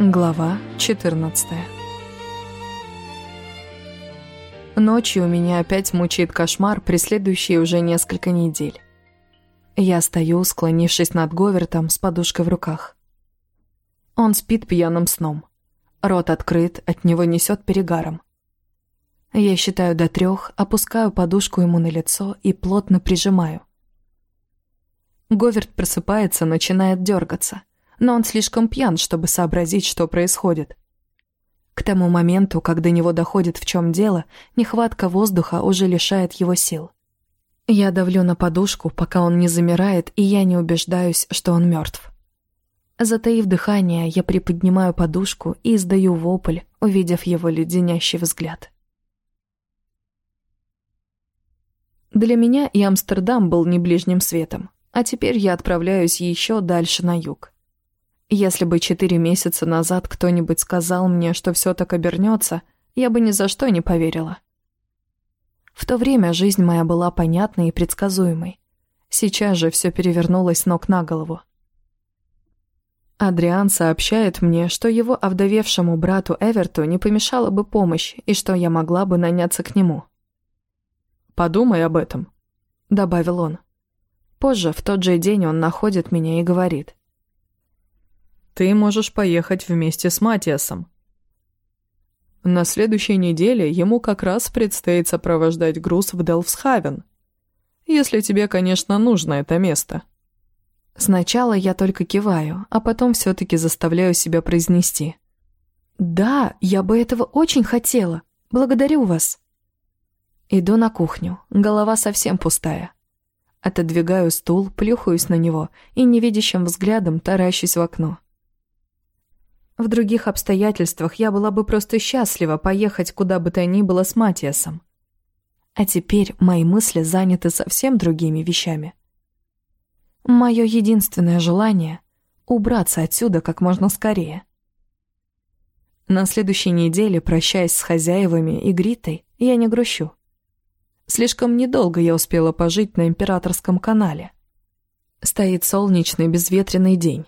Глава 14 Ночью меня опять мучает кошмар, преследующий уже несколько недель. Я стою, склонившись над Говертом с подушкой в руках. Он спит пьяным сном. Рот открыт, от него несет перегаром. Я считаю до трех, опускаю подушку ему на лицо и плотно прижимаю. Говерт просыпается, начинает дергаться, но он слишком пьян, чтобы сообразить, что происходит. К тому моменту, как до него доходит в чем дело, нехватка воздуха уже лишает его сил. Я давлю на подушку, пока он не замирает, и я не убеждаюсь, что он мертв. Затаив дыхание, я приподнимаю подушку и издаю вопль, увидев его леденящий взгляд. Для меня и Амстердам был не ближним светом, а теперь я отправляюсь еще дальше на юг. Если бы четыре месяца назад кто-нибудь сказал мне, что все так обернется, я бы ни за что не поверила. В то время жизнь моя была понятной и предсказуемой. Сейчас же все перевернулось ног на голову. Адриан сообщает мне, что его овдовевшему брату Эверту не помешала бы помощь и что я могла бы наняться к нему. «Подумай об этом», — добавил он. Позже, в тот же день, он находит меня и говорит. «Ты можешь поехать вместе с Матиасом». На следующей неделе ему как раз предстоит сопровождать груз в Делфсхавен. Если тебе, конечно, нужно это место. Сначала я только киваю, а потом все-таки заставляю себя произнести. «Да, я бы этого очень хотела. Благодарю вас». Иду на кухню, голова совсем пустая. Отодвигаю стул, плюхаюсь на него и невидящим взглядом таращусь в окно. В других обстоятельствах я была бы просто счастлива поехать куда бы то ни было с Матиасом. А теперь мои мысли заняты совсем другими вещами. Мое единственное желание — убраться отсюда как можно скорее. На следующей неделе, прощаясь с хозяевами и Гритой, я не грущу. Слишком недолго я успела пожить на Императорском канале. Стоит солнечный безветренный день.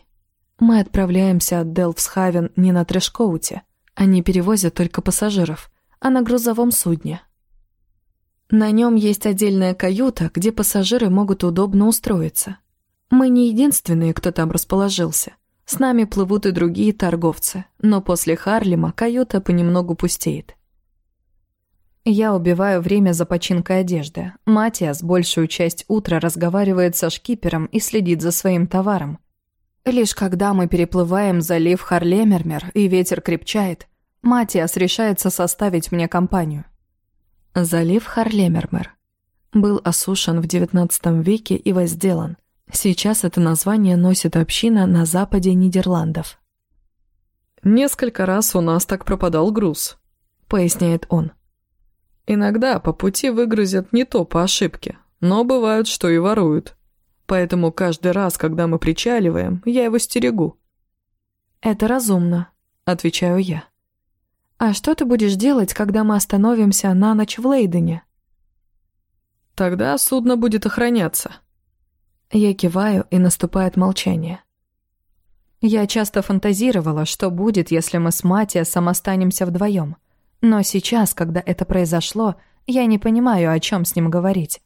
Мы отправляемся от Делфсхавен не на Трэшкоуте. Они перевозят только пассажиров, а на грузовом судне. На нем есть отдельная каюта, где пассажиры могут удобно устроиться. Мы не единственные, кто там расположился. С нами плывут и другие торговцы, но после Харлема каюта понемногу пустеет. Я убиваю время за починкой одежды. Матиас большую часть утра разговаривает со шкипером и следит за своим товаром. Лишь когда мы переплываем залив Харлемермер и ветер крепчает, Матиас решается составить мне компанию. Залив Харлемермер был осушен в XIX веке и возделан. Сейчас это название носит община на западе Нидерландов. «Несколько раз у нас так пропадал груз», — поясняет он. Иногда по пути выгрузят не то по ошибке, но бывают, что и воруют. Поэтому каждый раз, когда мы причаливаем, я его стерегу. «Это разумно», — отвечаю я. «А что ты будешь делать, когда мы остановимся на ночь в Лейдене?» «Тогда судно будет охраняться». Я киваю, и наступает молчание. Я часто фантазировала, что будет, если мы с Матиасом останемся вдвоем. Но сейчас, когда это произошло, я не понимаю, о чем с ним говорить.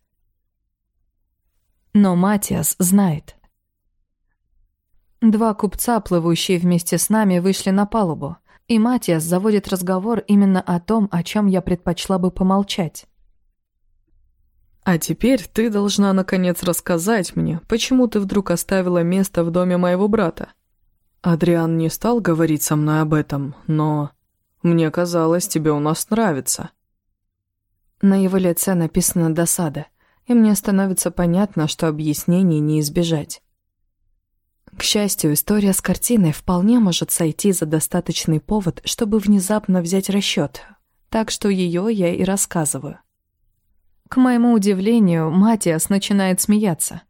Но Матиас знает. Два купца, плывущие вместе с нами, вышли на палубу, и Матиас заводит разговор именно о том, о чем я предпочла бы помолчать. «А теперь ты должна наконец рассказать мне, почему ты вдруг оставила место в доме моего брата. Адриан не стал говорить со мной об этом, но...» Мне казалось, тебе у нас нравится». На его лице написана досада, и мне становится понятно, что объяснений не избежать. К счастью, история с картиной вполне может сойти за достаточный повод, чтобы внезапно взять расчет, так что ее я и рассказываю. К моему удивлению, Матиас начинает смеяться.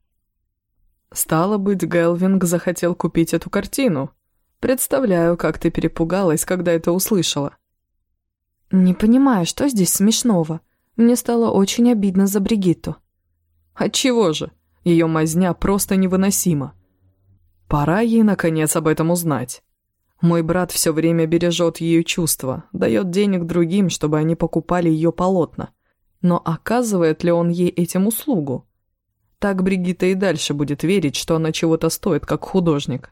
«Стало быть, Гелвинг захотел купить эту картину», Представляю, как ты перепугалась, когда это услышала. Не понимаю, что здесь смешного. Мне стало очень обидно за Бригитту. Отчего же? Ее мазня просто невыносима. Пора ей, наконец, об этом узнать. Мой брат все время бережет ее чувства, дает денег другим, чтобы они покупали ее полотна. Но оказывает ли он ей этим услугу? Так Бригитта и дальше будет верить, что она чего-то стоит, как художник.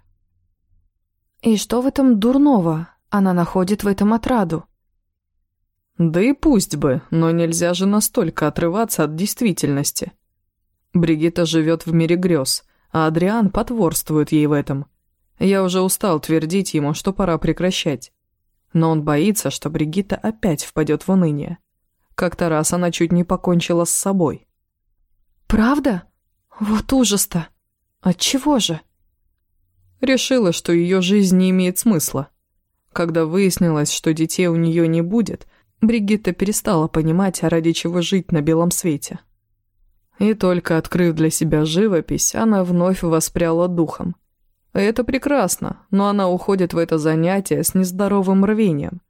И что в этом дурного? Она находит в этом отраду. Да и пусть бы, но нельзя же настолько отрываться от действительности. Бригитта живет в мире грез, а Адриан потворствует ей в этом. Я уже устал твердить ему, что пора прекращать. Но он боится, что Бригитта опять впадет в уныние. Как-то раз она чуть не покончила с собой. «Правда? Вот ужас-то! Отчего же?» Решила, что ее жизнь не имеет смысла. Когда выяснилось, что детей у нее не будет, Бригитта перестала понимать, ради чего жить на белом свете. И только открыв для себя живопись, она вновь воспряла духом. Это прекрасно, но она уходит в это занятие с нездоровым рвением.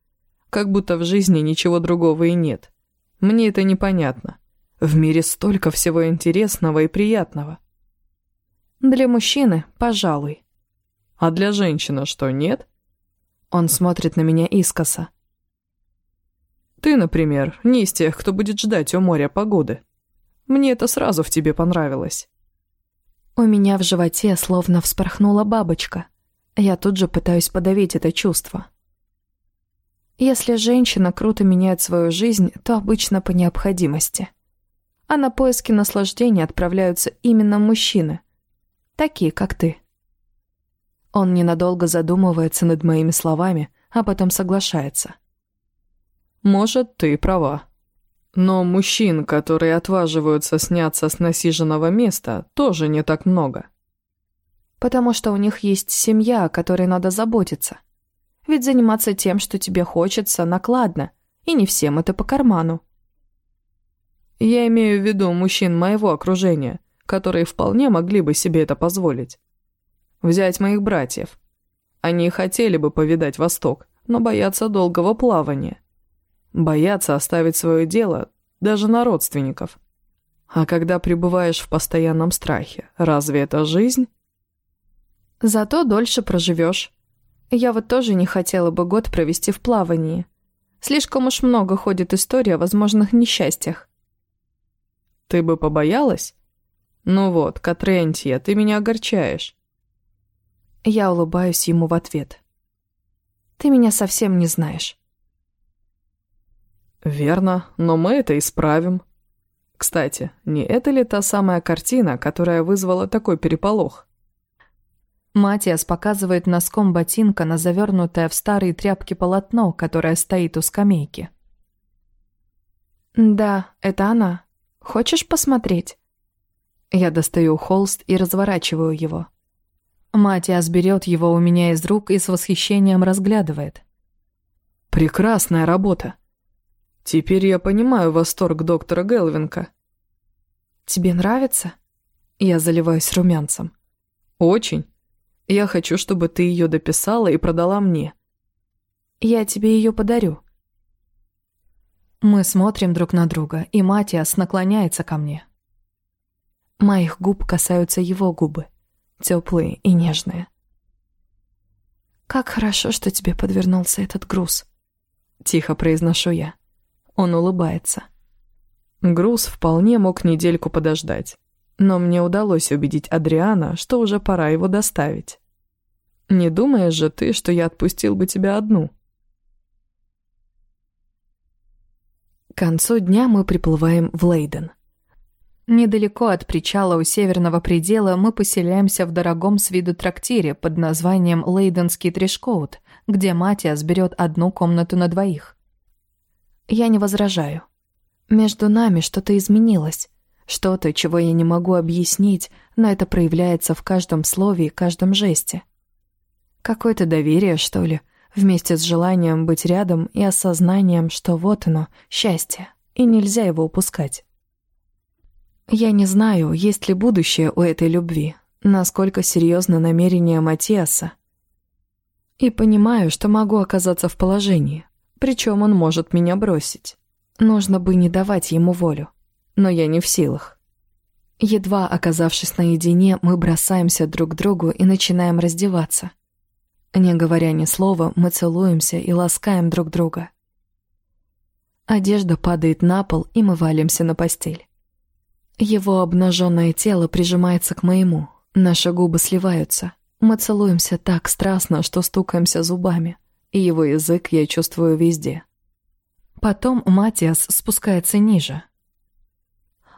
Как будто в жизни ничего другого и нет. Мне это непонятно. В мире столько всего интересного и приятного. Для мужчины, пожалуй. А для женщины что, нет? Он смотрит на меня искоса. Ты, например, не из тех, кто будет ждать у моря погоды. Мне это сразу в тебе понравилось. У меня в животе словно вспорхнула бабочка. Я тут же пытаюсь подавить это чувство. Если женщина круто меняет свою жизнь, то обычно по необходимости. А на поиски наслаждения отправляются именно мужчины. Такие, как ты. Он ненадолго задумывается над моими словами, а потом соглашается. «Может, ты права. Но мужчин, которые отваживаются сняться с насиженного места, тоже не так много». «Потому что у них есть семья, о которой надо заботиться. Ведь заниматься тем, что тебе хочется, накладно, и не всем это по карману». «Я имею в виду мужчин моего окружения, которые вполне могли бы себе это позволить. Взять моих братьев. Они хотели бы повидать Восток, но боятся долгого плавания. Боятся оставить свое дело даже на родственников. А когда пребываешь в постоянном страхе, разве это жизнь? Зато дольше проживешь. Я вот тоже не хотела бы год провести в плавании. Слишком уж много ходит история о возможных несчастьях. Ты бы побоялась? Ну вот, Катрентия, ты меня огорчаешь. Я улыбаюсь ему в ответ. «Ты меня совсем не знаешь». «Верно, но мы это исправим. Кстати, не это ли та самая картина, которая вызвала такой переполох?» Матиас показывает носком ботинка на завернутое в старые тряпки полотно, которое стоит у скамейки. «Да, это она. Хочешь посмотреть?» Я достаю холст и разворачиваю его. Матиас берет его у меня из рук и с восхищением разглядывает. «Прекрасная работа. Теперь я понимаю восторг доктора Гелвинка». «Тебе нравится?» Я заливаюсь румянцем. «Очень. Я хочу, чтобы ты ее дописала и продала мне». «Я тебе ее подарю». Мы смотрим друг на друга, и Матиас наклоняется ко мне. Моих губ касаются его губы теплые и нежные. «Как хорошо, что тебе подвернулся этот груз», — тихо произношу я. Он улыбается. Груз вполне мог недельку подождать, но мне удалось убедить Адриана, что уже пора его доставить. Не думаешь же ты, что я отпустил бы тебя одну?» К концу дня мы приплываем в Лейден. Недалеко от причала у северного предела мы поселяемся в дорогом с виду трактире под названием Лейденский Трешкоут, где Матиас берет одну комнату на двоих. Я не возражаю. Между нами что-то изменилось. Что-то, чего я не могу объяснить, но это проявляется в каждом слове и каждом жесте. Какое-то доверие, что ли, вместе с желанием быть рядом и осознанием, что вот оно, счастье, и нельзя его упускать. Я не знаю, есть ли будущее у этой любви, насколько серьезно намерение Матиаса. И понимаю, что могу оказаться в положении, причем он может меня бросить. Нужно бы не давать ему волю, но я не в силах. Едва оказавшись наедине, мы бросаемся друг к другу и начинаем раздеваться. Не говоря ни слова, мы целуемся и ласкаем друг друга. Одежда падает на пол, и мы валимся на постель. Его обнаженное тело прижимается к моему, наши губы сливаются. Мы целуемся так страстно, что стукаемся зубами, и его язык я чувствую везде. Потом Матиас спускается ниже.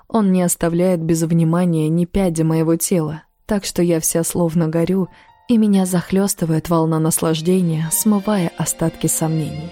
Он не оставляет без внимания ни пяди моего тела, так что я вся словно горю, и меня захлестывает волна наслаждения, смывая остатки сомнений.